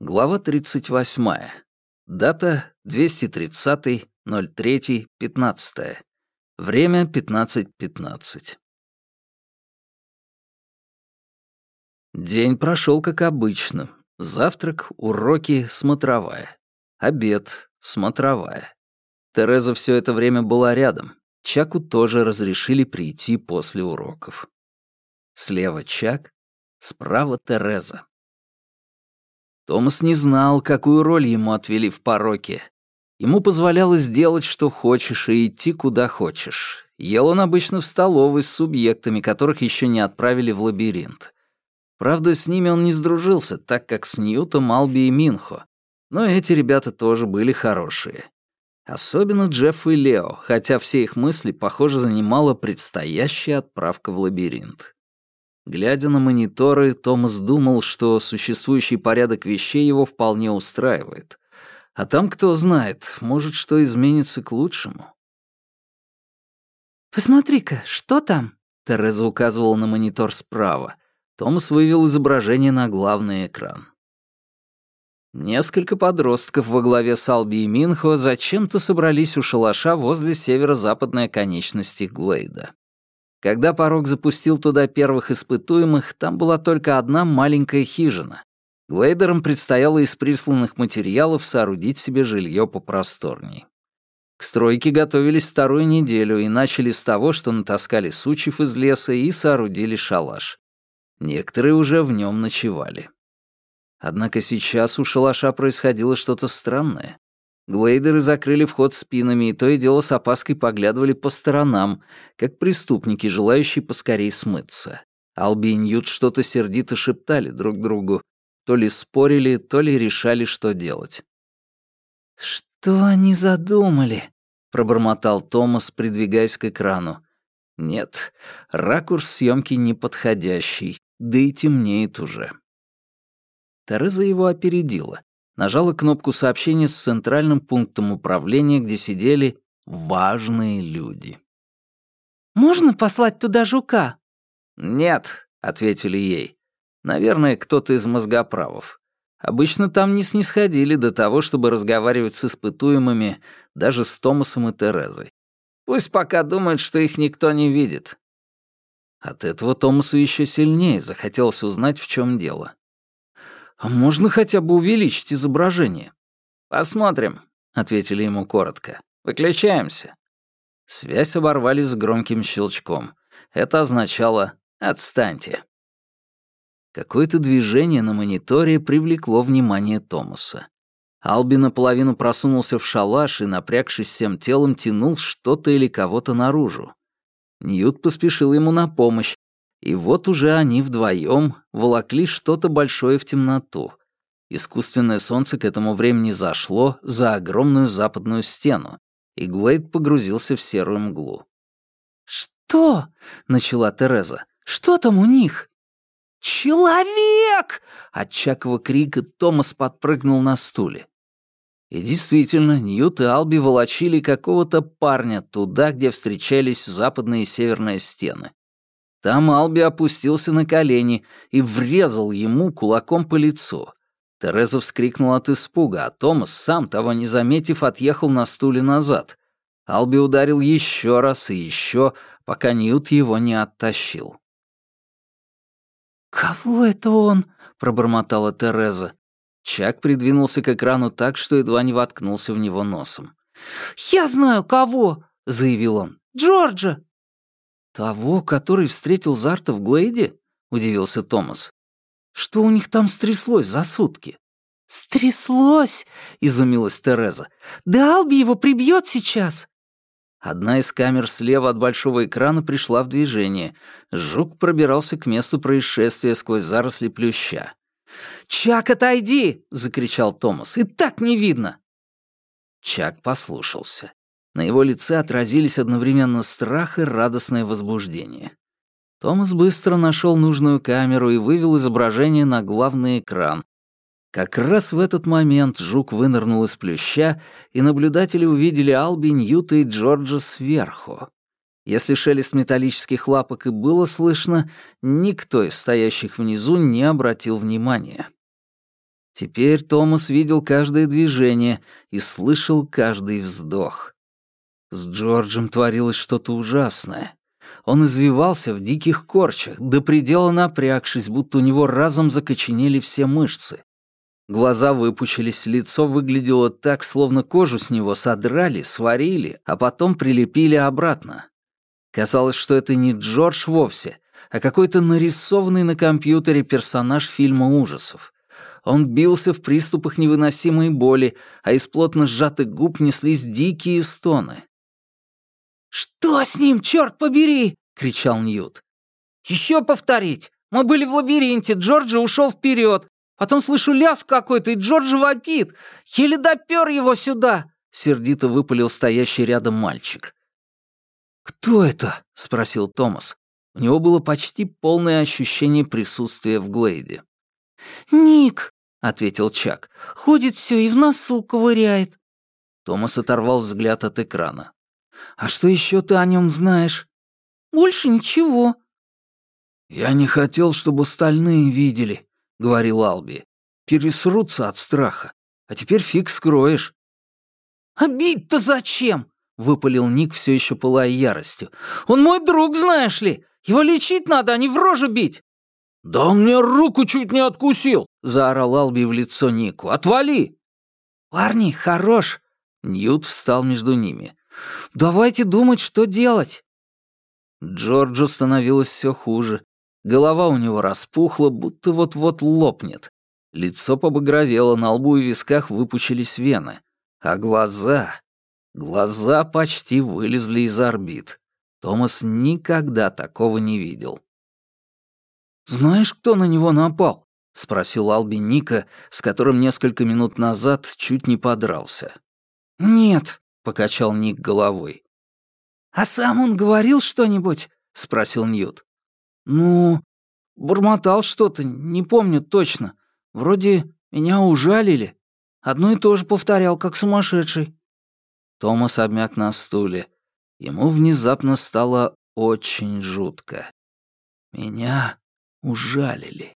Глава 38. Дата 230.03.15. Время 15.15. .15. День прошел как обычно. Завтрак, уроки, смотровая. Обед, смотровая. Тереза все это время была рядом. Чаку тоже разрешили прийти после уроков. Слева Чак, справа Тереза. Томас не знал, какую роль ему отвели в пороке. Ему позволялось делать, что хочешь, и идти, куда хочешь. Ел он обычно в столовой с субъектами, которых еще не отправили в лабиринт. Правда, с ними он не сдружился, так как с Ньютом, Алби и Минхо. Но эти ребята тоже были хорошие. Особенно Джефф и Лео, хотя все их мысли, похоже, занимала предстоящая отправка в лабиринт. Глядя на мониторы, Томас думал, что существующий порядок вещей его вполне устраивает. А там, кто знает, может, что изменится к лучшему. «Посмотри-ка, что там?» Тереза указывала на монитор справа. Томас вывел изображение на главный экран. Несколько подростков во главе с Алби и Минхо зачем-то собрались у шалаша возле северо-западной оконечности Глейда. Когда порог запустил туда первых испытуемых, там была только одна маленькая хижина. Глейдерам предстояло из присланных материалов соорудить себе жилье попросторней. К стройке готовились вторую неделю и начали с того, что натаскали сучьев из леса и соорудили шалаш. Некоторые уже в нем ночевали. Однако сейчас у шалаша происходило что-то странное. Глейдеры закрыли вход спинами и то и дело с опаской поглядывали по сторонам, как преступники, желающие поскорей смыться. Алби и Ньют что-то сердито шептали друг другу. То ли спорили, то ли решали, что делать. «Что они задумали?» — пробормотал Томас, придвигаясь к экрану. «Нет, ракурс съемки неподходящий, да и темнеет уже». Тереза его опередила нажала кнопку сообщения с центральным пунктом управления, где сидели важные люди. «Можно послать туда жука?» «Нет», — ответили ей. «Наверное, кто-то из мозгоправов. Обычно там не снисходили до того, чтобы разговаривать с испытуемыми, даже с Томасом и Терезой. Пусть пока думают, что их никто не видит». От этого Томасу еще сильнее захотелось узнать, в чем дело. «А можно хотя бы увеличить изображение?» «Посмотрим», — ответили ему коротко. «Выключаемся». Связь оборвали с громким щелчком. Это означало «отстаньте». Какое-то движение на мониторе привлекло внимание Томаса. Алби наполовину просунулся в шалаш и, напрягшись всем телом, тянул что-то или кого-то наружу. Ньют поспешил ему на помощь, и вот уже они вдвоем волокли что-то большое в темноту. Искусственное солнце к этому времени зашло за огромную западную стену, и Глейд погрузился в серую мглу. «Что?» — начала Тереза. «Что там у них?» «Человек!» От Чакова крика Томас подпрыгнул на стуле. И действительно, Ньют и Алби волочили какого-то парня туда, где встречались западная и северная стены. Там Алби опустился на колени и врезал ему кулаком по лицу. Тереза вскрикнула от испуга, а Томас, сам того не заметив, отъехал на стуле назад. Алби ударил еще раз и еще, пока Ньют его не оттащил. «Кого это он?» — пробормотала Тереза. Чак придвинулся к экрану так, что едва не воткнулся в него носом. «Я знаю, кого!» — заявил он. «Джорджа!» «Того, который встретил Зарта в Глейде?» — удивился Томас. «Что у них там стряслось за сутки?» «Стряслось!» — изумилась Тереза. «Да Алби его прибьет сейчас!» Одна из камер слева от большого экрана пришла в движение. Жук пробирался к месту происшествия сквозь заросли плюща. «Чак, отойди!» — закричал Томас. «И так не видно!» Чак послушался. На его лице отразились одновременно страх и радостное возбуждение. Томас быстро нашел нужную камеру и вывел изображение на главный экран. Как раз в этот момент жук вынырнул из плюща, и наблюдатели увидели Алби, Ньюта и Джорджа сверху. Если шелест металлических лапок и было слышно, никто из стоящих внизу не обратил внимания. Теперь Томас видел каждое движение и слышал каждый вздох. С Джорджем творилось что-то ужасное. Он извивался в диких корчах, до предела напрягшись, будто у него разом закоченели все мышцы. Глаза выпучились, лицо выглядело так, словно кожу с него содрали, сварили, а потом прилепили обратно. Казалось, что это не Джордж вовсе, а какой-то нарисованный на компьютере персонаж фильма ужасов. Он бился в приступах невыносимой боли, а из плотно сжатых губ неслись дикие стоны. «Что с ним, черт побери?» — кричал Ньют. «Еще повторить. Мы были в лабиринте, Джорджи ушел вперед. Потом слышу лязг какой-то, и Джорджи вопит. Еле допер его сюда!» — сердито выпалил стоящий рядом мальчик. «Кто это?» — спросил Томас. У него было почти полное ощущение присутствия в Глейде. «Ник», — ответил Чак, — «ходит все и в носу ковыряет». Томас оторвал взгляд от экрана. «А что еще ты о нем знаешь?» «Больше ничего». «Я не хотел, чтобы остальные видели», — говорил Алби. «Пересрутся от страха. А теперь фиг скроешь». «А бить-то зачем?» — выпалил Ник, все еще пылая яростью. «Он мой друг, знаешь ли! Его лечить надо, а не в рожу бить!» «Да он мне руку чуть не откусил!» — заорал Алби в лицо Нику. «Отвали!» «Парни, хорош!» Ньют встал между ними. «Давайте думать, что делать!» Джорджу становилось все хуже. Голова у него распухла, будто вот-вот лопнет. Лицо побагровело, на лбу и висках выпучились вены. А глаза... Глаза почти вылезли из орбит. Томас никогда такого не видел. «Знаешь, кто на него напал?» — спросил Алби Ника, с которым несколько минут назад чуть не подрался. «Нет», — покачал Ник головой. «А сам он говорил что-нибудь?» — спросил Ньют. «Ну, бормотал что-то, не помню точно. Вроде меня ужалили. Одно и то же повторял, как сумасшедший». Томас обмяк на стуле. Ему внезапно стало очень жутко. Меня ужалили.